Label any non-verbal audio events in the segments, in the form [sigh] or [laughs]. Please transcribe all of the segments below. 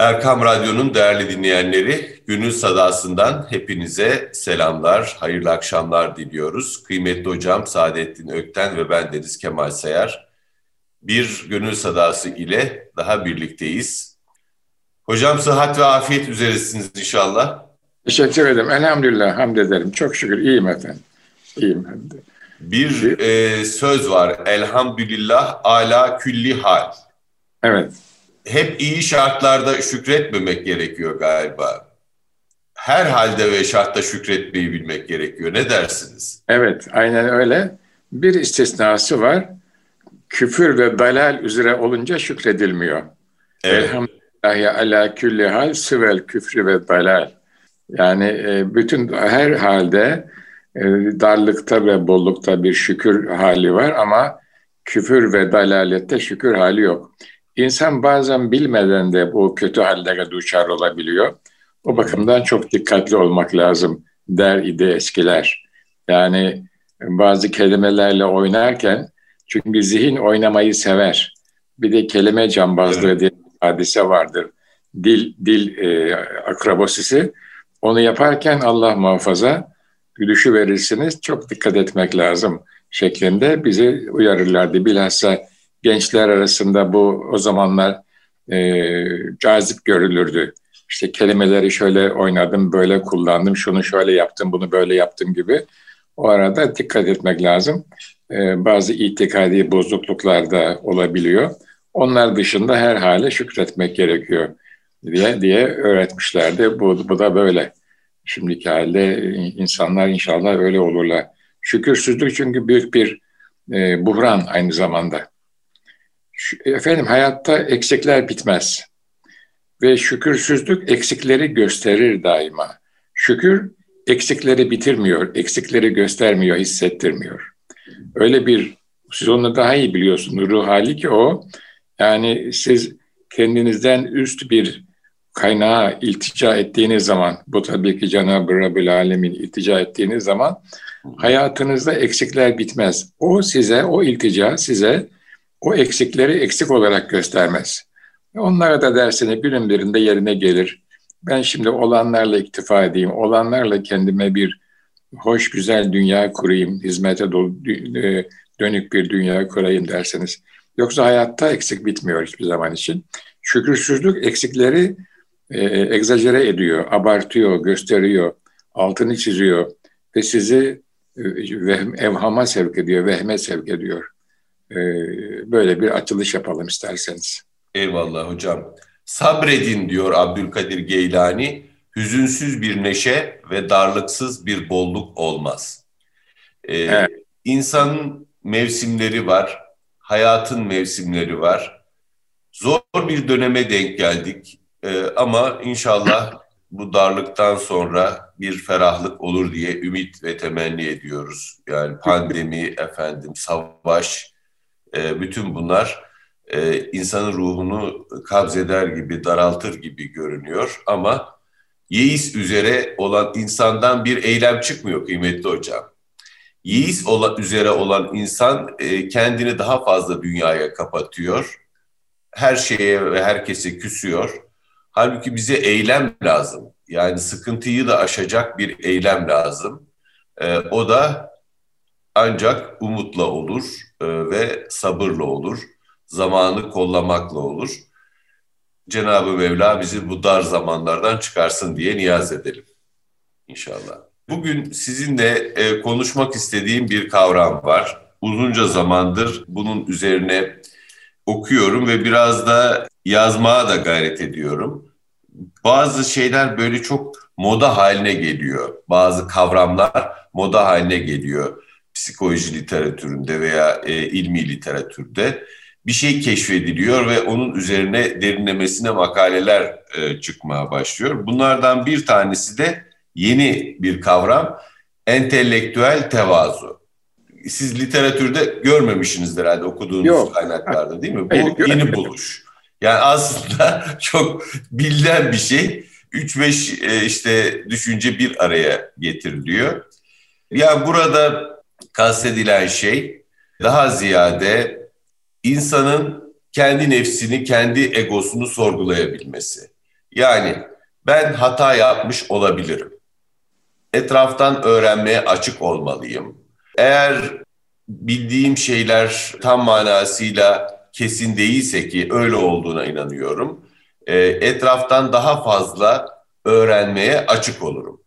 Erkam Radyo'nun değerli dinleyenleri, Gönül Sadası'ndan hepinize selamlar, hayırlı akşamlar diliyoruz. Kıymetli hocam Saadettin Ökten ve ben Deniz Kemal Sayar. Bir Gönül Sadası ile daha birlikteyiz. Hocam sıhhat ve afiyet üzeresiniz inşallah. Teşekkür ederim. Elhamdülillah, hamd ederim. Çok şükür iyiyim efendim. İyiyim hem de. Bir e, söz var, elhamdülillah ala külli hal. Evet hep iyi şartlarda şükretmemek gerekiyor galiba. Her halde ve şartta şükretmeyi bilmek gerekiyor. Ne dersiniz? Evet, aynen öyle. Bir istisnası var. Küfür ve dalal üzere olunca şükredilmiyor. Evet. Elhamdülillahi ala külli hal sıvel küfrü ve dalal. Yani e, bütün her halde e, darlıkta ve bollukta bir şükür hali var ama küfür ve dalalette şükür hali yok. İnsan bazen bilmeden de bu kötü hallere duçar olabiliyor. O bakımdan çok dikkatli olmak lazım der idi eskiler. Yani bazı kelimelerle oynarken çünkü zihin oynamayı sever. Bir de kelime cambazlığı evet. diye bir hadise vardır. Dil dil e, akrobasisi. Onu yaparken Allah muhafaza gülüşü verirsiniz. Çok dikkat etmek lazım şeklinde bizi uyarırlardı. Bilhassa gençler arasında bu o zamanlar e, cazip görülürdü. İşte kelimeleri şöyle oynadım, böyle kullandım, şunu şöyle yaptım, bunu böyle yaptım gibi. O arada dikkat etmek lazım. E, bazı itikadi bozukluklar da olabiliyor. Onlar dışında her hale şükretmek gerekiyor diye diye öğretmişlerdi. Bu, bu da böyle. Şimdiki halde insanlar inşallah öyle olurlar. Şükürsüzlük çünkü büyük bir e, buhran aynı zamanda. Efendim hayatta eksikler bitmez. Ve şükürsüzlük eksikleri gösterir daima. Şükür eksikleri bitirmiyor, eksikleri göstermiyor, hissettirmiyor. Öyle bir, siz onu daha iyi biliyorsunuz ruh hali ki o. Yani siz kendinizden üst bir kaynağa iltica ettiğiniz zaman, bu tabii ki Cenab-ı Rabbül Alemin iltica ettiğiniz zaman hayatınızda eksikler bitmez. O size, o iltica size o eksikleri eksik olarak göstermez. Onlara da dersine günün birinde yerine gelir. Ben şimdi olanlarla iktifa edeyim, olanlarla kendime bir hoş güzel dünya kurayım, hizmete e, dönük bir dünya kurayım derseniz. Yoksa hayatta eksik bitmiyor hiçbir zaman için. Şükürsüzlük eksikleri e, egzajere ediyor, abartıyor, gösteriyor, altını çiziyor ve sizi e, evhama sevk ediyor, vehme sevk ediyor. Ee, böyle bir açılış yapalım isterseniz. Eyvallah hocam. Sabredin diyor Abdülkadir Geylani. Hüzünsüz bir neşe ve darlıksız bir bolluk olmaz. Ee, evet. İnsanın mevsimleri var, hayatın mevsimleri var. Zor bir döneme denk geldik ee, ama inşallah bu darlıktan sonra bir ferahlık olur diye ümit ve temenni ediyoruz. Yani pandemi, efendim, savaş, e, bütün bunlar e, insanın ruhunu kabzeder gibi, daraltır gibi görünüyor. Ama yeis üzere olan insandan bir eylem çıkmıyor kıymetli hocam. Yeis olan, üzere olan insan e, kendini daha fazla dünyaya kapatıyor. Her şeye ve herkese küsüyor. Halbuki bize eylem lazım. Yani sıkıntıyı da aşacak bir eylem lazım. E, o da ancak umutla olur e, ve sabırla olur. Zamanı kollamakla olur. Cenab-ı Mevla bizi bu dar zamanlardan çıkarsın diye niyaz edelim inşallah. Bugün sizinle e, konuşmak istediğim bir kavram var. Uzunca zamandır bunun üzerine okuyorum ve biraz da yazmaya da gayret ediyorum. Bazı şeyler böyle çok moda haline geliyor. Bazı kavramlar moda haline geliyor psikoloji literatüründe veya e, ilmi literatürde bir şey keşfediliyor ve onun üzerine derinlemesine makaleler e, çıkmaya başlıyor. Bunlardan bir tanesi de yeni bir kavram, entelektüel tevazu. Siz literatürde görmemişsinizdir herhalde okuduğunuz Yok. kaynaklarda değil mi? [laughs] Bu Hayır, yeni buluş. Yani aslında [laughs] çok bilinen bir şey. 3-5 e, işte düşünce bir araya getiriliyor. Ya burada kastedilen şey daha ziyade insanın kendi nefsini, kendi egosunu sorgulayabilmesi. Yani ben hata yapmış olabilirim. Etraftan öğrenmeye açık olmalıyım. Eğer bildiğim şeyler tam manasıyla kesin değilse ki öyle olduğuna inanıyorum. E, etraftan daha fazla öğrenmeye açık olurum.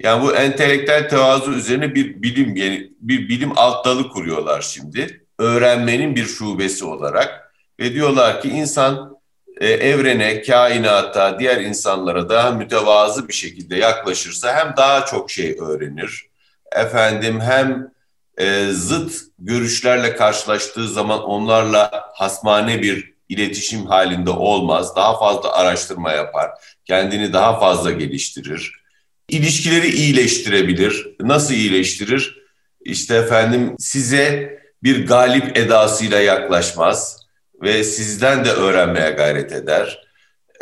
Yani bu entelektüel tevazu üzerine bir bilim yani bir bilim alt dalı kuruyorlar şimdi. Öğrenmenin bir şubesi olarak ve diyorlar ki insan e, evrene, kainata, diğer insanlara daha mütevazı bir şekilde yaklaşırsa hem daha çok şey öğrenir. Efendim hem e, zıt görüşlerle karşılaştığı zaman onlarla hasmane bir iletişim halinde olmaz. Daha fazla araştırma yapar, kendini daha fazla geliştirir. İlişkileri iyileştirebilir. Nasıl iyileştirir? İşte efendim size bir galip edasıyla yaklaşmaz ve sizden de öğrenmeye gayret eder.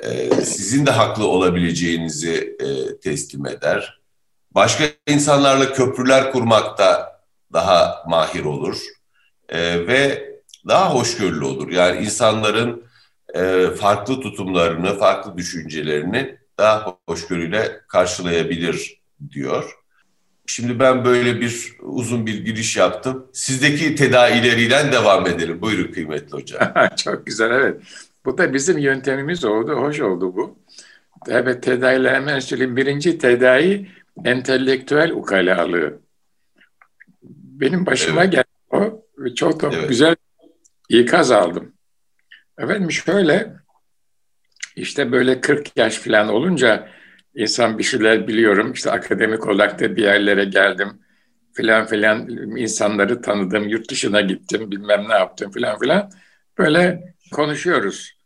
Ee, sizin de haklı olabileceğinizi e, teslim eder. Başka insanlarla köprüler kurmakta daha mahir olur e, ve daha hoşgörülü olur. Yani insanların e, farklı tutumlarını, farklı düşüncelerini daha hoşgörüyle karşılayabilir diyor. Şimdi ben böyle bir uzun bir giriş yaptım. Sizdeki tedavileriyle devam edelim. Buyurun kıymetli hocam. [laughs] Çok güzel evet. Bu da bizim yöntemimiz oldu. Hoş oldu bu. Evet tedaviler hemen söyleyeyim. Birinci tedavi entelektüel ukalalığı. Benim başıma evet. geldi o. Çok da evet. güzel ikaz aldım. Efendim şöyle işte böyle 40 yaş falan olunca insan bir şeyler biliyorum. İşte akademik olarak da bir yerlere geldim filan filan insanları tanıdım, yurt dışına gittim, bilmem ne yaptım filan filan. Böyle konuşuyoruz.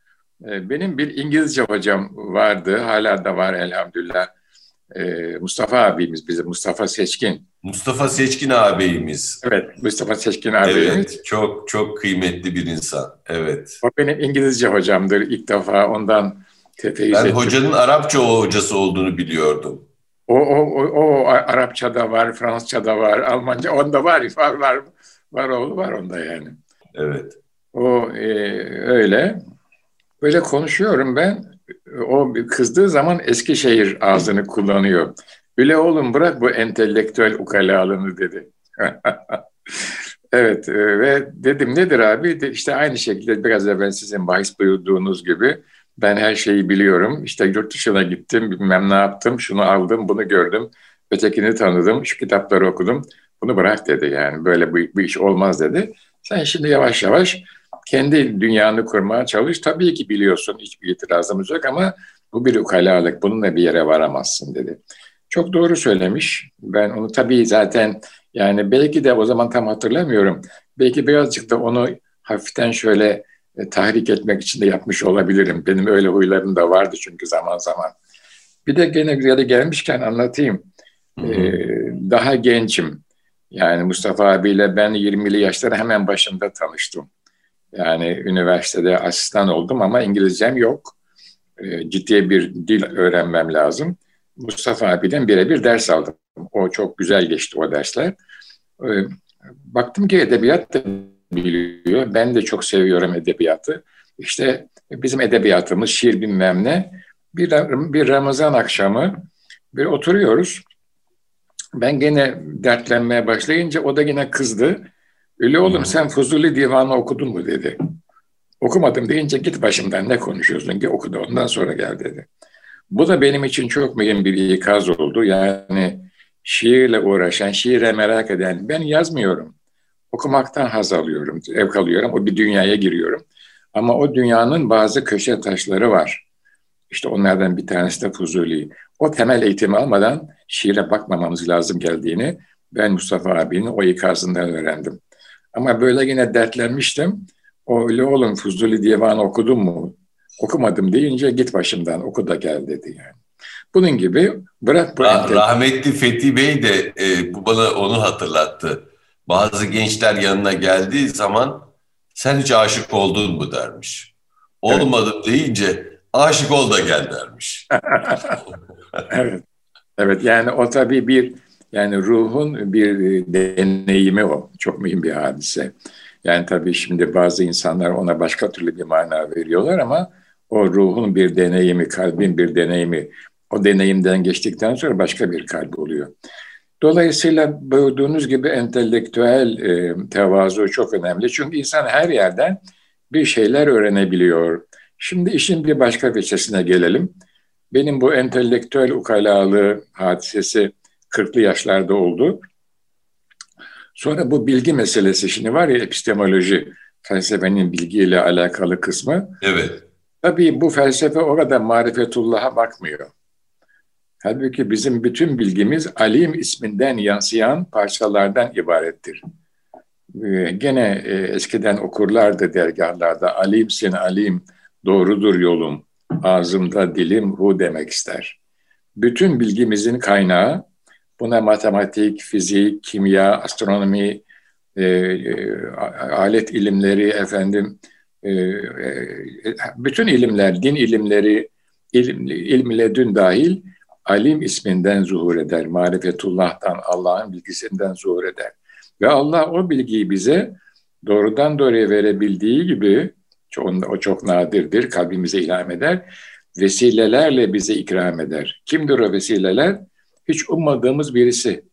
Ee, benim bir İngilizce hocam vardı, hala da var elhamdülillah. Ee, Mustafa abimiz bize, Mustafa Seçkin. Mustafa Seçkin ağabeyimiz. Evet, Mustafa Seçkin ağabeyimiz. Evet, çok çok kıymetli bir insan. Evet. O benim İngilizce hocamdır. İlk defa ondan tefeyyüz Ben ettim. hocanın Arapça hocası olduğunu biliyordum. O, o, o, o Arapçada var, Fransızca'da var, Almanca onda var, var, var, var oğlu var onda yani. Evet. O e, öyle. Böyle konuşuyorum ben. O kızdığı zaman Eskişehir ağzını kullanıyor. Üle oğlum bırak bu entelektüel ukalalığını dedi. [laughs] evet e, ve dedim nedir abi? De, işte aynı şekilde biraz evvel sizin bahis buyurduğunuz gibi ben her şeyi biliyorum. İşte yurt dışına gittim, bilmem ne yaptım, şunu aldım, bunu gördüm, ötekini tanıdım, şu kitapları okudum. Bunu bırak dedi yani böyle bu, bu iş olmaz dedi. Sen şimdi yavaş yavaş kendi dünyanı kurmaya çalış. Tabii ki biliyorsun hiçbir itirazımız yok ama bu bir ukalalık. Bununla bir yere varamazsın dedi. Çok doğru söylemiş. Ben onu tabii zaten yani belki de o zaman tam hatırlamıyorum. Belki birazcık da onu hafiften şöyle e, tahrik etmek için de yapmış olabilirim. Benim öyle huylarım da vardı çünkü zaman zaman. Bir de gene yere gelmişken anlatayım. Hı hı. Ee, daha gençim. Yani Mustafa abiyle ben 20'li yaşların hemen başında tanıştım. Yani üniversitede asistan oldum ama İngilizcem yok. Ee, ciddi bir dil öğrenmem lazım. Mustafa abiden birebir ders aldım. O çok güzel geçti o dersler. Ee, baktım ki edebiyat da biliyor. Ben de çok seviyorum edebiyatı. İşte bizim edebiyatımız şiir bilmem ne. Bir, bir Ramazan akşamı bir oturuyoruz. Ben gene dertlenmeye başlayınca o da yine kızdı. Öyle oğlum sen Fuzuli Divanı okudun mu dedi. Okumadım deyince git başımdan ne konuşuyorsun ki okudu ondan sonra gel dedi. Bu da benim için çok mühim bir ikaz oldu. Yani şiirle uğraşan, şiire merak eden ben yazmıyorum okumaktan haz alıyorum, ev alıyorum. O bir dünyaya giriyorum. Ama o dünyanın bazı köşe taşları var. İşte onlardan bir tanesi de Fuzuli. O temel eğitimi almadan şiire bakmamamız lazım geldiğini ben Mustafa abinin o ikazından öğrendim. Ama böyle yine dertlenmiştim. O öyle oğlum Fuzuli Divanı okudun mu? Okumadım deyince git başımdan oku da gel dedi yani. Bunun gibi bırak bu Rah- Rahmetli Fethi Bey de e, bu bana onu hatırlattı bazı gençler yanına geldiği zaman sen hiç aşık oldun mu dermiş. Olmadım evet. deyince aşık ol da gel dermiş. [laughs] evet. Evet yani o tabii bir yani ruhun bir deneyimi o. Çok mühim bir hadise. Yani tabii şimdi bazı insanlar ona başka türlü bir mana veriyorlar ama O ruhun bir deneyimi, kalbin bir deneyimi. O deneyimden geçtikten sonra başka bir kalp oluyor. Dolayısıyla buyurduğunuz gibi entelektüel e, tevazu çok önemli. Çünkü insan her yerden bir şeyler öğrenebiliyor. Şimdi işin bir başka veçesine gelelim. Benim bu entelektüel ukalalığı hadisesi 40'lı yaşlarda oldu. Sonra bu bilgi meselesi şimdi var ya epistemoloji, felsefenin bilgiyle alakalı kısmı. Evet. Tabii bu felsefe orada marifetullah'a bakmıyor. Halbuki bizim bütün bilgimiz alim isminden yansıyan parçalardan ibarettir. Ee, gene e, eskiden okurlardı dergahlarda alimsin alim, doğrudur yolum, ağzımda dilim hu demek ister. Bütün bilgimizin kaynağı buna matematik, fizik, kimya, astronomi, e, e, alet ilimleri, efendim, bütün ilimler, din ilimleri, ilim, ilm dün dahil alim isminden zuhur eder. Marifetullah'tan, Allah'ın bilgisinden zuhur eder. Ve Allah o bilgiyi bize doğrudan doğruya verebildiği gibi, o çok nadirdir, kalbimize ilham eder, vesilelerle bize ikram eder. Kimdir o vesileler? Hiç ummadığımız birisi.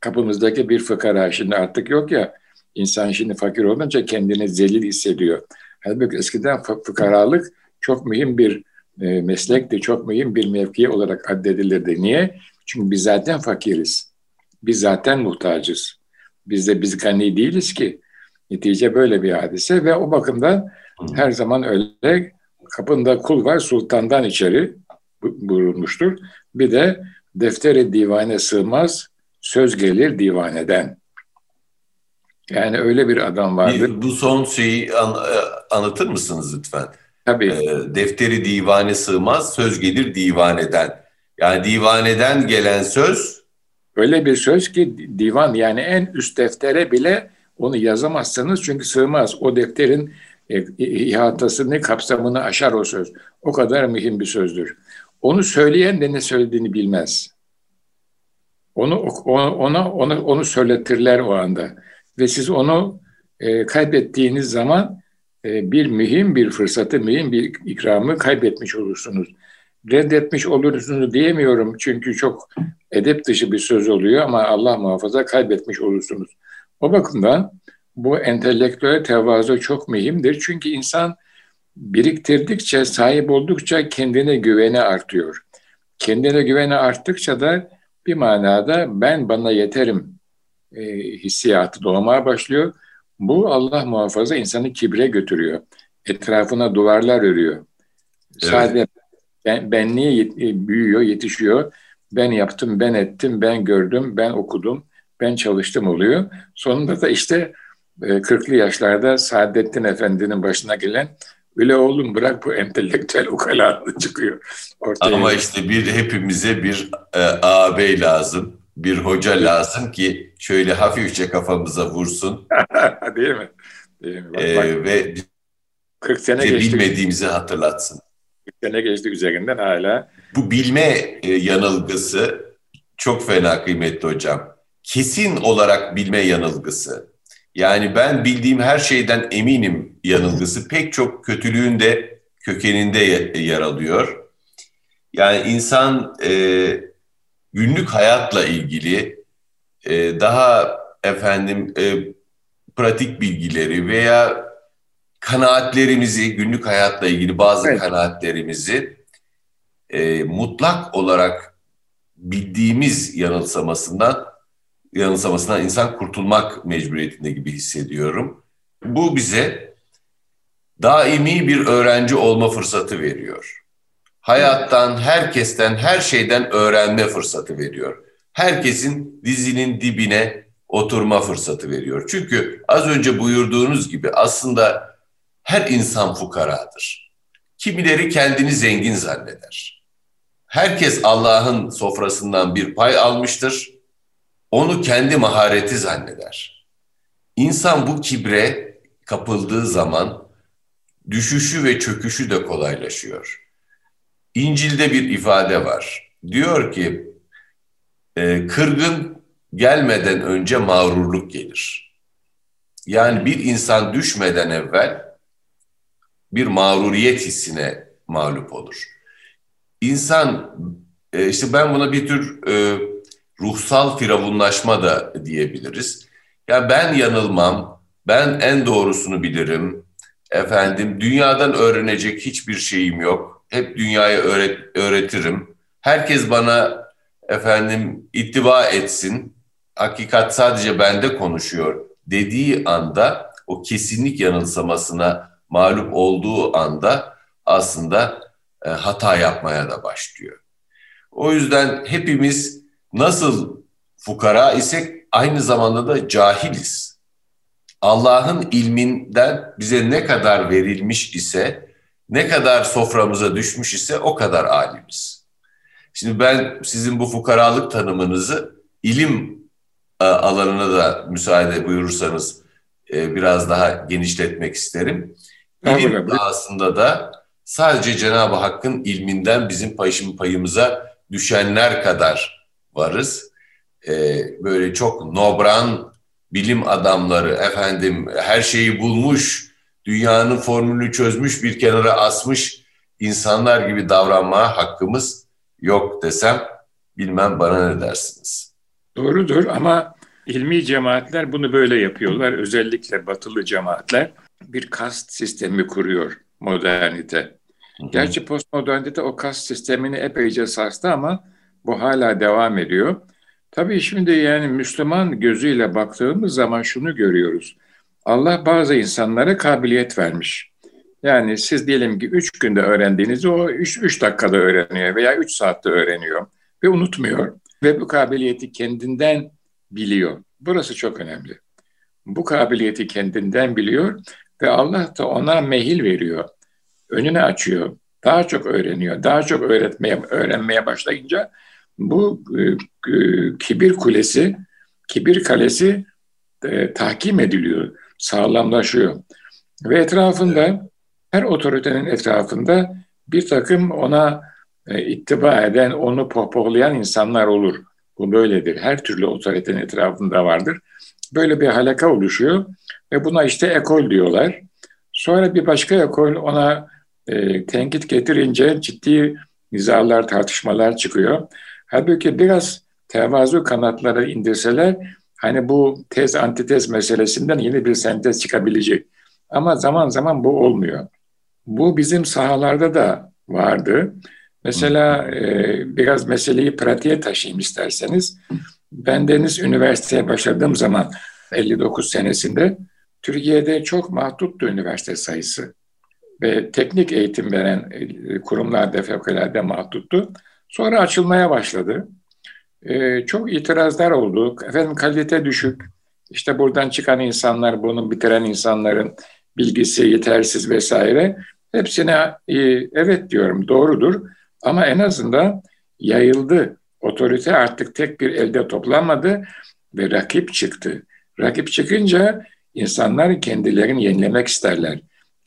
Kapımızdaki bir fıkara, şimdi artık yok ya, insan şimdi fakir olunca kendini zelil hissediyor. Halbuki eskiden fıkaralık çok mühim bir e, meslekti, çok mühim bir mevki olarak addedilirdi. Niye? Çünkü biz zaten fakiriz. Biz zaten muhtacız. Biz de biz gani değiliz ki. Netice böyle bir hadise ve o bakımdan her zaman öyle kapında kul var sultandan içeri buyurulmuştur. Bir de defteri divane sığmaz, söz gelir divaneden. Yani öyle bir adam vardı. Bir, bu son şeyi an, e, anlatır mısınız lütfen? Tabii. E, defteri divane sığmaz, söz gelir divaneden. Yani divaneden gelen söz... Öyle bir söz ki divan yani en üst deftere bile onu yazamazsınız çünkü sığmaz. O defterin e, ihatasını, kapsamını aşar o söz. O kadar mühim bir sözdür. Onu söyleyen de ne söylediğini bilmez. Onu ona ona onu, onu söyletirler o anda ve siz onu e, kaybettiğiniz zaman e, bir mühim bir fırsatı, mühim bir ikramı kaybetmiş olursunuz. Reddetmiş olursunuz diyemiyorum çünkü çok edep dışı bir söz oluyor ama Allah muhafaza kaybetmiş olursunuz. O bakımdan bu entelektüel tevazu çok mühimdir. Çünkü insan biriktirdikçe, sahip oldukça kendine güveni artıyor. Kendine güveni arttıkça da bir manada ben bana yeterim e, hissiyatı doğmaya başlıyor. Bu Allah muhafaza insanı kibre götürüyor. Etrafına duvarlar örüyor. Evet. Sadece ben, benliği yet, e, büyüyor, yetişiyor. Ben yaptım, ben ettim, ben gördüm, ben okudum, ben çalıştım oluyor. Sonunda da işte 40'lı e, yaşlarda Saadettin Efendi'nin başına gelen öyle oğlum bırak bu entelektüel ukalalığı [laughs] çıkıyor. Ortaya Ama işte bir hepimize bir e, ağabey lazım bir hoca lazım ki şöyle hafifçe kafamıza vursun. [laughs] Değil mi? Değil mi? Bak, ee, bak. Ve 40 sene geçti. bilmediğimizi hatırlatsın. 40 sene geçti üzerinden hala. Bu bilme e, yanılgısı çok fena kıymetli hocam. Kesin olarak bilme yanılgısı. Yani ben bildiğim her şeyden eminim yanılgısı pek çok kötülüğün de kökeninde yer alıyor. Yani insan e, günlük hayatla ilgili e, daha efendim e, pratik bilgileri veya kanaatlerimizi günlük hayatla ilgili bazı evet. kanaatlerimizi e, mutlak olarak bildiğimiz yanılsamasından yanılsamasından insan kurtulmak mecburiyetinde gibi hissediyorum. Bu bize daimi bir öğrenci olma fırsatı veriyor hayattan, herkesten, her şeyden öğrenme fırsatı veriyor. Herkesin dizinin dibine oturma fırsatı veriyor. Çünkü az önce buyurduğunuz gibi aslında her insan fukaradır. Kimileri kendini zengin zanneder. Herkes Allah'ın sofrasından bir pay almıştır. Onu kendi mahareti zanneder. İnsan bu kibre kapıldığı zaman düşüşü ve çöküşü de kolaylaşıyor. İncil'de bir ifade var. Diyor ki e, kırgın gelmeden önce mağrurluk gelir. Yani bir insan düşmeden evvel bir mağruriyet hissine mağlup olur. İnsan e, işte ben buna bir tür e, ruhsal firavunlaşma da diyebiliriz. Ya ben yanılmam, ben en doğrusunu bilirim. Efendim dünyadan öğrenecek hiçbir şeyim yok. Hep dünyaya öğret, öğretirim. Herkes bana efendim ittiba etsin. Hakikat sadece bende konuşuyor dediği anda o kesinlik yanılsamasına mağlup olduğu anda aslında e, hata yapmaya da başlıyor. O yüzden hepimiz nasıl fukara isek aynı zamanda da cahiliz. Allah'ın ilminden bize ne kadar verilmiş ise, ne kadar soframıza düşmüş ise o kadar alimiz. Şimdi ben sizin bu fukaralık tanımınızı ilim e, alanına da müsaade buyurursanız e, biraz daha genişletmek isterim. İlim aslında da sadece Cenab-ı Hakk'ın ilminden bizim payım payımıza düşenler kadar varız. Ee, böyle çok nobran bilim adamları efendim her şeyi bulmuş, dünyanın formülünü çözmüş bir kenara asmış insanlar gibi davranmaya hakkımız yok desem bilmem bana ne dersiniz. Doğrudur ama ilmi cemaatler bunu böyle yapıyorlar. Özellikle batılı cemaatler bir kast sistemi kuruyor modernite. Gerçi postmodernite o kast sistemini epeyce sarstı ama bu hala devam ediyor. Tabii şimdi yani Müslüman gözüyle baktığımız zaman şunu görüyoruz. Allah bazı insanlara kabiliyet vermiş. Yani siz diyelim ki üç günde öğrendiğinizi o üç, üç dakikada öğreniyor veya üç saatte öğreniyor ve unutmuyor. Ve bu kabiliyeti kendinden biliyor. Burası çok önemli. Bu kabiliyeti kendinden biliyor ve Allah da ona mehil veriyor önünü açıyor. Daha çok öğreniyor. Daha çok öğretmeye öğrenmeye başlayınca bu e, e, kibir kulesi, kibir kalesi e, tahkim ediliyor, sağlamlaşıyor. Ve etrafında her otoritenin etrafında bir takım ona e, ittiba eden, onu pohpohlayan insanlar olur. Bu böyledir. Her türlü otoritenin etrafında vardır. Böyle bir halaka oluşuyor ve buna işte ekol diyorlar. Sonra bir başka ekol ona e, tenkit getirince ciddi nizalar, tartışmalar çıkıyor. Halbuki biraz tevazu kanatları indirseler hani bu tez antitez meselesinden yeni bir sentez çıkabilecek. Ama zaman zaman bu olmuyor. Bu bizim sahalarda da vardı. Mesela e, biraz meseleyi pratiğe taşıyayım isterseniz. Ben Deniz Üniversiteye başladığım zaman 59 senesinde Türkiye'de çok mahduttu üniversite sayısı ve teknik eğitim veren e, kurumlar da fevkalade mahduttu. Sonra açılmaya başladı. Ee, çok itirazlar oldu. Efendim kalite düşük. İşte buradan çıkan insanlar, bunu bitiren insanların bilgisi yetersiz vesaire. Hepsine e, evet diyorum doğrudur. Ama en azından yayıldı. Otorite artık tek bir elde toplanmadı ve rakip çıktı. Rakip çıkınca insanlar kendilerini yenilemek isterler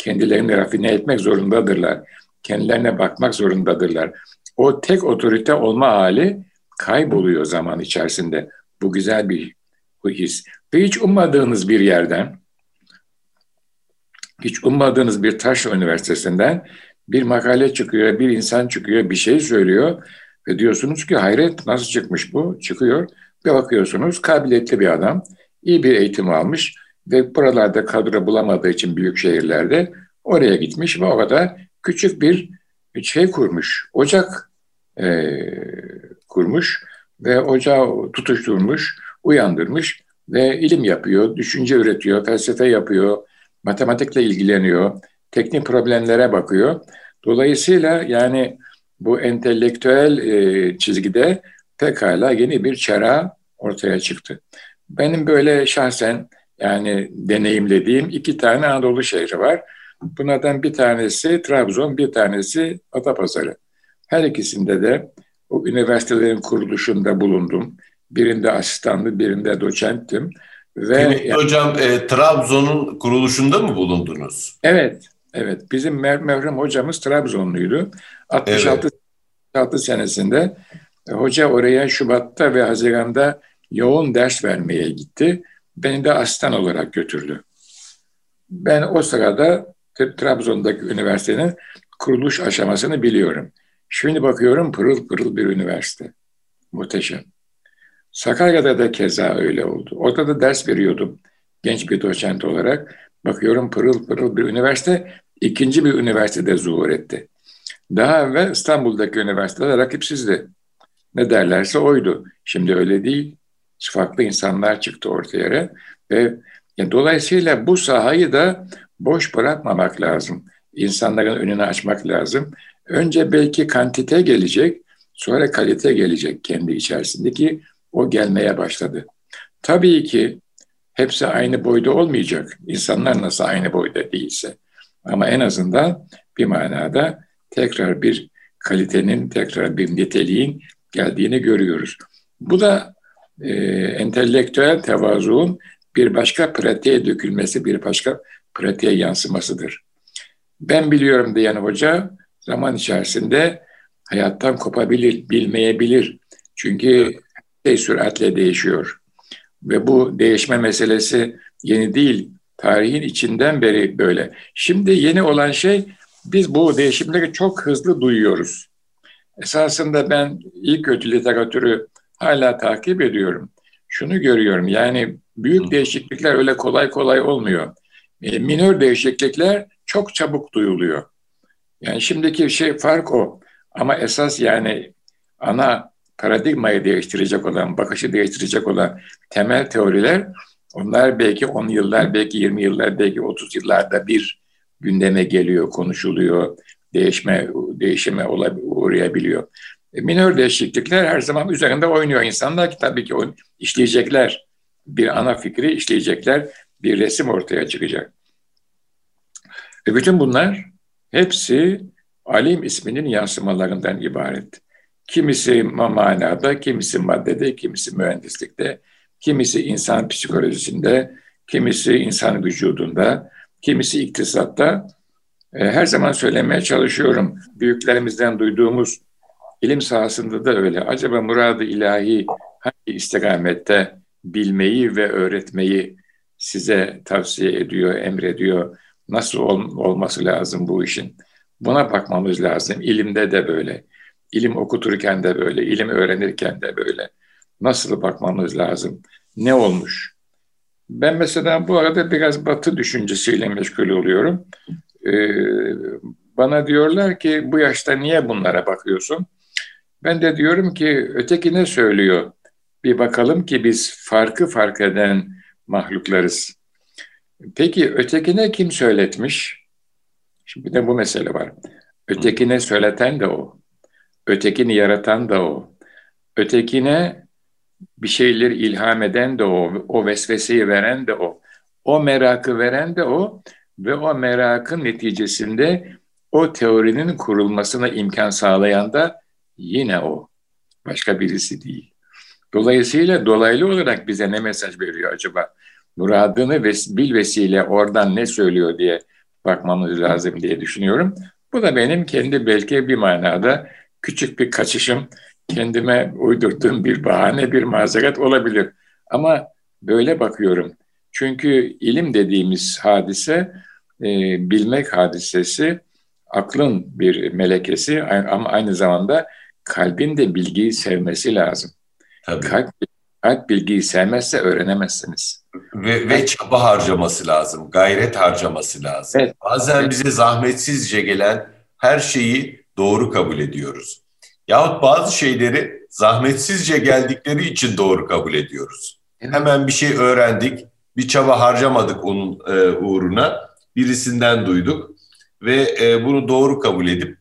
kendilerini rafine etmek zorundadırlar. Kendilerine bakmak zorundadırlar. O tek otorite olma hali kayboluyor zaman içerisinde. Bu güzel bir bu his. Ve hiç ummadığınız bir yerden, hiç ummadığınız bir taş üniversitesinden bir makale çıkıyor, bir insan çıkıyor, bir şey söylüyor ve diyorsunuz ki hayret nasıl çıkmış bu? Çıkıyor ve bakıyorsunuz kabiliyetli bir adam, iyi bir eğitim almış, ve buralarda kadro bulamadığı için büyük şehirlerde oraya gitmiş ve orada küçük bir şey kurmuş, ocak e, kurmuş ve ocağı tutuşturmuş, uyandırmış ve ilim yapıyor, düşünce üretiyor, felsefe yapıyor, matematikle ilgileniyor, teknik problemlere bakıyor. Dolayısıyla yani bu entelektüel e, çizgide pekala yeni bir çera ortaya çıktı. Benim böyle şahsen yani deneyimlediğim iki tane Anadolu şehri var. Bunlardan bir tanesi Trabzon, bir tanesi Atapazarı. Her ikisinde de o üniversitelerin kuruluşunda bulundum. Birinde asistanlı, birinde doçenttim. Ve yani, hocam e, Trabzon'un kuruluşunda mı bulundunuz? Evet, evet. Bizim mer merhum hocamız Trabzonluydu. 66 evet. senesinde e, hoca oraya Şubat'ta ve Haziran'da yoğun ders vermeye gitti. Beni de asistan olarak götürdü. Ben o sırada Trabzon'daki üniversitenin kuruluş aşamasını biliyorum. Şimdi bakıyorum pırıl pırıl bir üniversite. Muhteşem. Sakarya'da da keza öyle oldu. Orada da ders veriyordum genç bir doçent olarak. Bakıyorum pırıl pırıl bir üniversite ikinci bir üniversitede zuhur etti. Daha evvel İstanbul'daki üniversiteler rakipsizdi. Ne derlerse oydu. Şimdi öyle değil. Farklı insanlar çıktı ortaya ve yani dolayısıyla bu sahayı da boş bırakmamak lazım. İnsanların önünü açmak lazım. Önce belki kantite gelecek, sonra kalite gelecek kendi içerisindeki o gelmeye başladı. Tabii ki hepsi aynı boyda olmayacak. İnsanlar nasıl aynı boyda değilse. Ama en azından bir manada tekrar bir kalitenin, tekrar bir niteliğin geldiğini görüyoruz. Bu da e, entelektüel tevazuun bir başka pratiğe dökülmesi, bir başka pratiğe yansımasıdır. Ben biliyorum diyen hoca zaman içerisinde hayattan kopabilir, bilmeyebilir. Çünkü şey süratle değişiyor. Ve bu değişme meselesi yeni değil. Tarihin içinden beri böyle. Şimdi yeni olan şey biz bu değişimleri çok hızlı duyuyoruz. Esasında ben ilk kötü literatürü hala takip ediyorum. Şunu görüyorum yani büyük değişiklikler öyle kolay kolay olmuyor. E, minör değişiklikler çok çabuk duyuluyor. Yani şimdiki şey fark o. Ama esas yani ana paradigmayı değiştirecek olan, bakışı değiştirecek olan temel teoriler onlar belki 10 yıllar, belki 20 yıllar, belki 30 yıllarda bir gündeme geliyor, konuşuluyor, değişme değişime uğrayabiliyor. E, minör değişiklikler her zaman üzerinde oynuyor insanlar ki tabii ki işleyecekler. Bir ana fikri işleyecekler, bir resim ortaya çıkacak. Ve bütün bunlar hepsi alim isminin yansımalarından ibaret. Kimisi manada, kimisi maddede, kimisi mühendislikte, kimisi insan psikolojisinde, kimisi insan vücudunda, kimisi iktisatta. E, her zaman söylemeye çalışıyorum. Büyüklerimizden duyduğumuz ilim sahasında da öyle. Acaba muradı ilahi hangi istikamette bilmeyi ve öğretmeyi size tavsiye ediyor, emrediyor? Nasıl ol, olması lazım bu işin? Buna bakmamız lazım. İlimde de böyle. İlim okuturken de böyle, ilim öğrenirken de böyle. Nasıl bakmamız lazım? Ne olmuş? Ben mesela bu arada biraz batı düşüncesiyle meşgul oluyorum. Ee, bana diyorlar ki bu yaşta niye bunlara bakıyorsun? Ben de diyorum ki öteki ne söylüyor? Bir bakalım ki biz farkı fark eden mahluklarız. Peki ötekine kim söyletmiş? Şimdi bir de bu mesele var. Ötekine söyleten de o. Ötekini yaratan da o. Ötekine bir şeyler ilham eden de o. O vesveseyi veren de o. O merakı veren de o. Ve o merakın neticesinde o teorinin kurulmasına imkan sağlayan da yine o. Başka birisi değil. Dolayısıyla dolaylı olarak bize ne mesaj veriyor acaba? Muradını ves bil vesile oradan ne söylüyor diye bakmamız lazım diye düşünüyorum. Bu da benim kendi belki bir manada küçük bir kaçışım, kendime uydurduğum bir bahane, bir mazeret olabilir. Ama böyle bakıyorum. Çünkü ilim dediğimiz hadise, e, bilmek hadisesi, aklın bir melekesi ama aynı zamanda kalbin de bilgiyi sevmesi lazım. Tabii. Kalp, kalp bilgiyi sevmezse öğrenemezsiniz. Ve, ve çaba harcaması lazım, gayret harcaması lazım. Evet. Bazen bize zahmetsizce gelen her şeyi doğru kabul ediyoruz. Yahut bazı şeyleri zahmetsizce geldikleri için doğru kabul ediyoruz. Hemen bir şey öğrendik, bir çaba harcamadık onun e, uğruna, birisinden duyduk ve e, bunu doğru kabul edip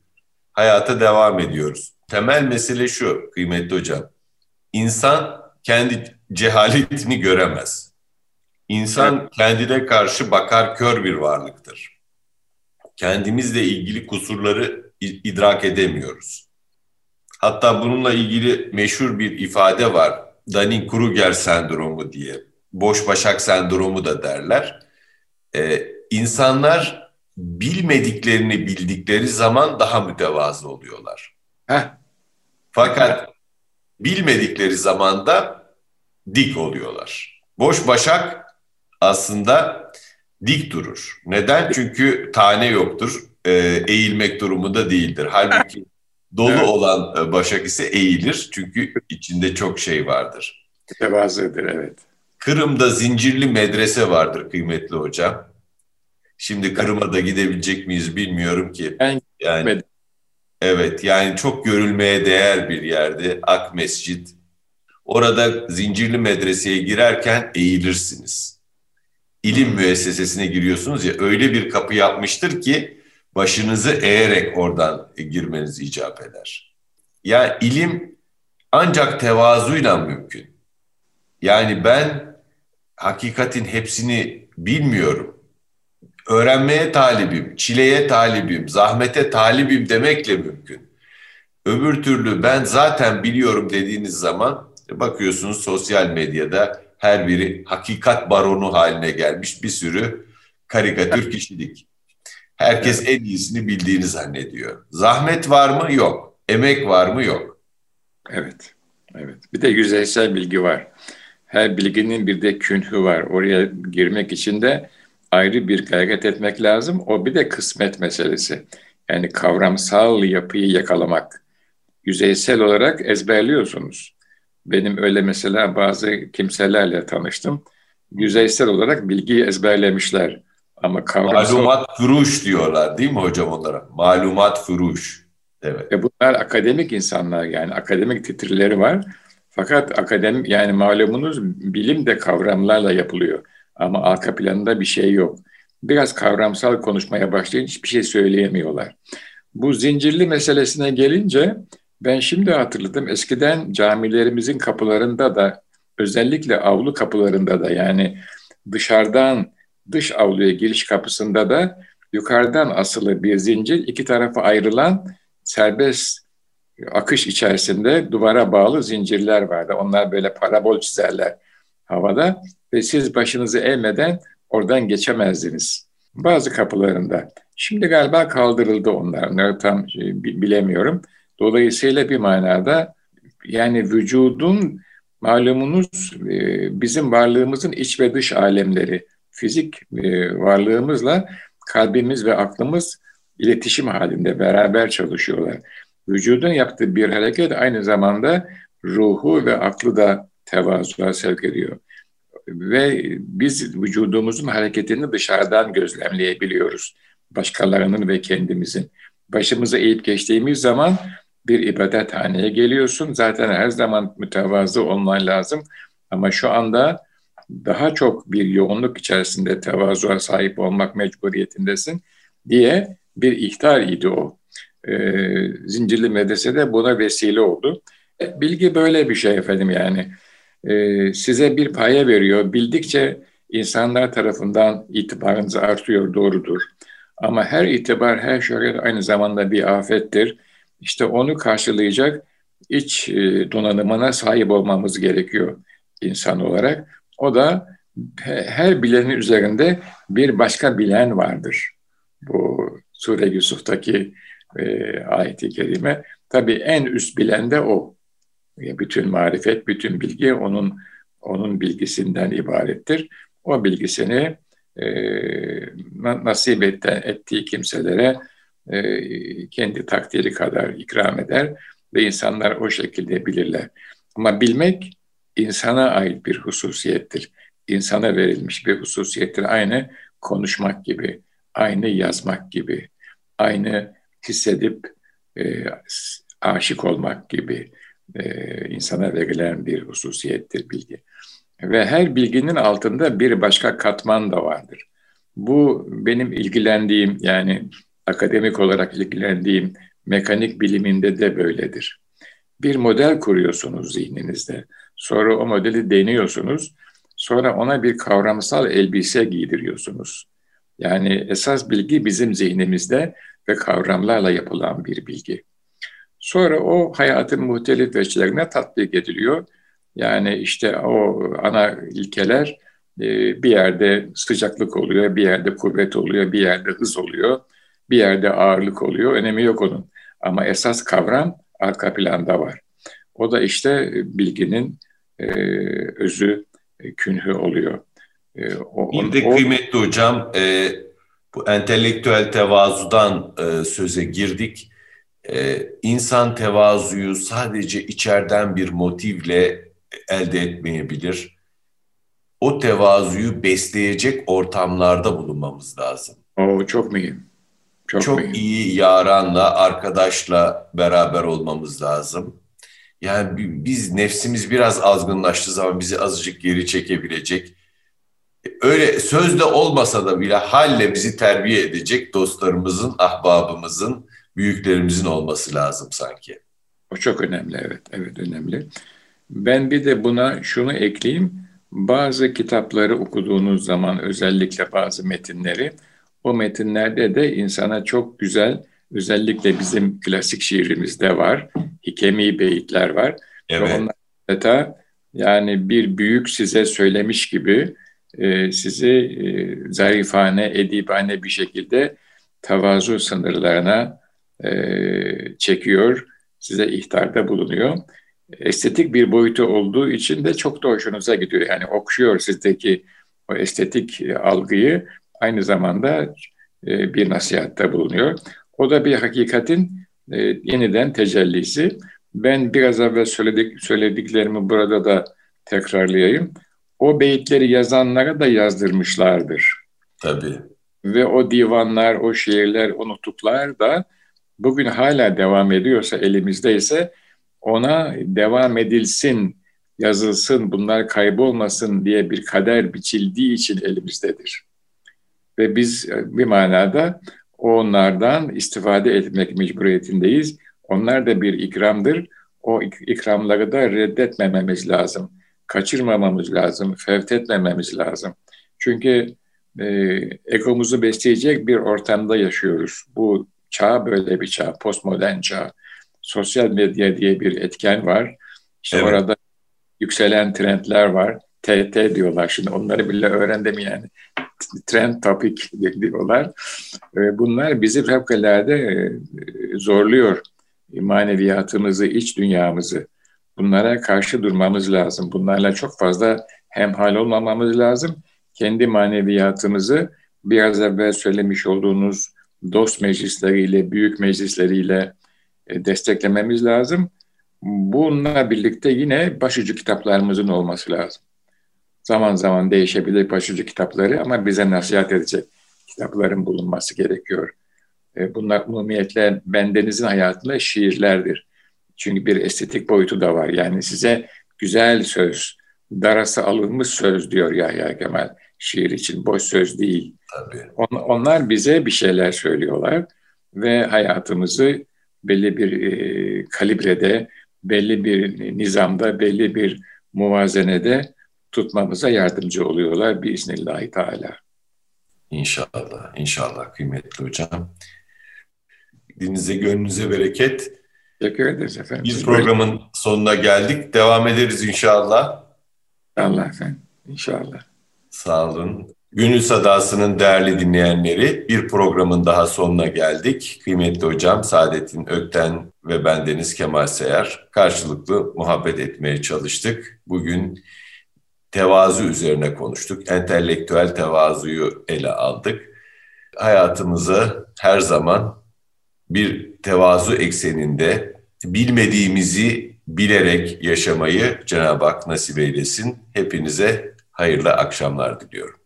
hayata devam ediyoruz. Temel mesele şu kıymetli hocam. İnsan kendi cehaletini göremez. İnsan kendine karşı bakar kör bir varlıktır. Kendimizle ilgili kusurları idrak edemiyoruz. Hatta bununla ilgili meşhur bir ifade var. Dunning-Kruger sendromu diye. Boş başak sendromu da derler. Ee, insanlar bilmediklerini bildikleri zaman daha mütevazı oluyorlar. Heh. Fakat bilmedikleri zaman da dik oluyorlar. Boş başak aslında dik durur. Neden? Çünkü tane yoktur. e, eğilmek durumunda değildir. Halbuki [laughs] dolu evet. olan e, başak ise eğilir çünkü içinde çok şey vardır. Tevazudur evet. Kırım'da zincirli medrese vardır kıymetli hocam. Şimdi Kırım'a da gidebilecek miyiz bilmiyorum ki. Ben yani Evet yani çok görülmeye değer bir yerde Ak Mescid. Orada zincirli medreseye girerken eğilirsiniz. İlim müessesesine giriyorsunuz ya öyle bir kapı yapmıştır ki başınızı eğerek oradan girmeniz icap eder. Ya yani ilim ancak tevazuyla mümkün. Yani ben hakikatin hepsini bilmiyorum. Öğrenmeye talibim, çileye talibim, zahmete talibim demekle mümkün. Öbür türlü ben zaten biliyorum dediğiniz zaman bakıyorsunuz sosyal medyada her biri hakikat baronu haline gelmiş bir sürü karikatür kişilik. Herkes en iyisini bildiğini zannediyor. Zahmet var mı? Yok. Emek var mı? Yok. Evet. Evet. Bir de yüzeysel bilgi var. Her bilginin bir de künhü var. Oraya girmek için de ayrı bir gayret etmek lazım. O bir de kısmet meselesi. Yani kavramsal yapıyı yakalamak. Yüzeysel olarak ezberliyorsunuz. Benim öyle mesela bazı kimselerle tanıştım. Yüzeysel olarak bilgiyi ezberlemişler. Ama kavramsal... Malumat furuş diyorlar değil mi hocam onlara? Malumat furuş. Evet. Ve bunlar akademik insanlar yani akademik titirleri var. Fakat akademik yani malumunuz bilim de kavramlarla yapılıyor. Ama arka planında bir şey yok. Biraz kavramsal konuşmaya başlayınca hiçbir şey söyleyemiyorlar. Bu zincirli meselesine gelince ben şimdi hatırladım. Eskiden camilerimizin kapılarında da özellikle avlu kapılarında da yani dışarıdan dış avluya giriş kapısında da yukarıdan asılı bir zincir iki tarafa ayrılan serbest akış içerisinde duvara bağlı zincirler vardı. Onlar böyle parabol çizerler havada ve siz başınızı eğmeden oradan geçemezdiniz. Bazı kapılarında. Şimdi galiba kaldırıldı onlar. Onları tam şey, bilemiyorum. Dolayısıyla bir manada yani vücudun malumunuz e, bizim varlığımızın iç ve dış alemleri, fizik e, varlığımızla kalbimiz ve aklımız iletişim halinde beraber çalışıyorlar. Vücudun yaptığı bir hareket aynı zamanda ruhu ve aklı da tevazuya sevk ediyor. Ve biz vücudumuzun hareketini dışarıdan gözlemleyebiliyoruz. Başkalarının ve kendimizin. Başımızı eğip geçtiğimiz zaman bir ibadethaneye geliyorsun. Zaten her zaman mütevazı olman lazım. Ama şu anda daha çok bir yoğunluk içerisinde tevazuya sahip olmak mecburiyetindesin diye bir ihtar idi o. E, Zincirli medresede buna vesile oldu. E, bilgi böyle bir şey efendim yani. E, size bir paye veriyor. Bildikçe insanlar tarafından itibarınız artıyor, doğrudur. Ama her itibar, her şöhret aynı zamanda bir afettir. İşte onu karşılayacak iç e, donanımına sahip olmamız gerekiyor insan olarak. O da her bilenin üzerinde bir başka bilen vardır. Bu Sure Yusuf'taki e, ayeti kerime. Tabii en üst bilen de o. Bütün marifet, bütün bilgi onun onun bilgisinden ibarettir. O bilgisini e, nasip et, ettiği kimselere e, kendi takdiri kadar ikram eder ve insanlar o şekilde bilirler. Ama bilmek insana ait bir hususiyettir. İnsana verilmiş bir hususiyettir. Aynı konuşmak gibi, aynı yazmak gibi, aynı hissedip e, aşık olmak gibi e, insana verilen bir hususiyettir bilgi. Ve her bilginin altında bir başka katman da vardır. Bu benim ilgilendiğim yani akademik olarak ilgilendiğim mekanik biliminde de böyledir. Bir model kuruyorsunuz zihninizde. Sonra o modeli deniyorsunuz. Sonra ona bir kavramsal elbise giydiriyorsunuz. Yani esas bilgi bizim zihnimizde ve kavramlarla yapılan bir bilgi. Sonra o hayatın muhtelif veçlerine tatbik ediliyor. Yani işte o ana ilkeler e, bir yerde sıcaklık oluyor, bir yerde kuvvet oluyor, bir yerde hız oluyor, bir yerde ağırlık oluyor. Önemi yok onun. Ama esas kavram arka planda var. O da işte bilginin e, özü, e, künhü oluyor. E, o, bir de kıymetli hocam, e, Bu entelektüel tevazudan e, söze girdik. E, insan tevazuyu sadece içeriden bir motivle elde etmeyebilir. O tevazuyu besleyecek ortamlarda bulunmamız lazım. O çok mühim. Çok, çok mühim. iyi yaranla, arkadaşla beraber olmamız lazım. Yani biz nefsimiz biraz azgınlaştığı zaman bizi azıcık geri çekebilecek. Öyle sözde olmasa da bile halle bizi terbiye edecek dostlarımızın, ahbabımızın, büyüklerimizin olması lazım sanki. O çok önemli evet, evet önemli. Ben bir de buna şunu ekleyeyim. Bazı kitapları okuduğunuz zaman özellikle bazı metinleri o metinlerde de insana çok güzel özellikle bizim klasik şiirimizde var. Hikemi beyitler var. Evet. Ve onlar yani bir büyük size söylemiş gibi e, sizi e, zarifane, edibane bir şekilde tavazu sınırlarına e, çekiyor, size ihtarda bulunuyor. Estetik bir boyutu olduğu için de çok da hoşunuza gidiyor. Yani okşuyor sizdeki o estetik algıyı aynı zamanda e, bir nasihatte bulunuyor. O da bir hakikatin e, yeniden tecellisi. Ben biraz evvel söyledik, söylediklerimi burada da tekrarlayayım. O beyitleri yazanlara da yazdırmışlardır. Tabii. Ve o divanlar, o şiirler, o nutuklar da bugün hala devam ediyorsa, elimizdeyse ona devam edilsin, yazılsın, bunlar kaybolmasın diye bir kader biçildiği için elimizdedir. Ve biz e, bir manada onlardan istifade etmek mecburiyetindeyiz. Onlar da bir ikramdır. O ikramları da reddetmememiz lazım. Kaçırmamamız lazım, fevt etmememiz lazım. Çünkü e, egomuzu besleyecek bir ortamda yaşıyoruz. Bu çağ böyle bir çağ, postmodern çağ. Sosyal medya diye bir etken var. İşte evet. orada yükselen trendler var. TT diyorlar şimdi onları bile öğrendim yani. Trend topic diyorlar. Bunlar bizi fevkalade e, zorluyor. Maneviyatımızı, iç dünyamızı. Bunlara karşı durmamız lazım. Bunlarla çok fazla hemhal olmamamız lazım. Kendi maneviyatımızı biraz evvel söylemiş olduğunuz dost meclisleriyle, büyük meclisleriyle e, desteklememiz lazım. Bununla birlikte yine başucu kitaplarımızın olması lazım. Zaman zaman değişebilir başucu kitapları ama bize nasihat edecek kitapların bulunması gerekiyor. E, bunlar umumiyetle bendenizin hayatında şiirlerdir. Çünkü bir estetik boyutu da var. Yani size güzel söz, darası alınmış söz diyor Yahya Kemal şiir için. Boş söz değil. Tabii. On, onlar bize bir şeyler söylüyorlar ve hayatımızı belli bir e, kalibrede, belli bir nizamda, belli bir muvazenede tutmamıza yardımcı oluyorlar biiznillahü teala. İnşallah, inşallah kıymetli hocam. Dinize, gönlünüze bereket. Teşekkür ederiz efendim. Biz programın sonuna geldik. Devam ederiz inşallah. Allah efendim, inşallah. Sağ olun. Gönül Sadası'nın değerli dinleyenleri bir programın daha sonuna geldik. Kıymetli hocam Saadettin Ökten ve bendeniz Kemal Seyar karşılıklı muhabbet etmeye çalıştık. Bugün tevazu üzerine konuştuk. Entelektüel tevazuyu ele aldık. Hayatımızı her zaman bir tevazu ekseninde bilmediğimizi bilerek yaşamayı Cenab-ı Hak nasip eylesin. Hepinize hayırlı akşamlar diliyorum.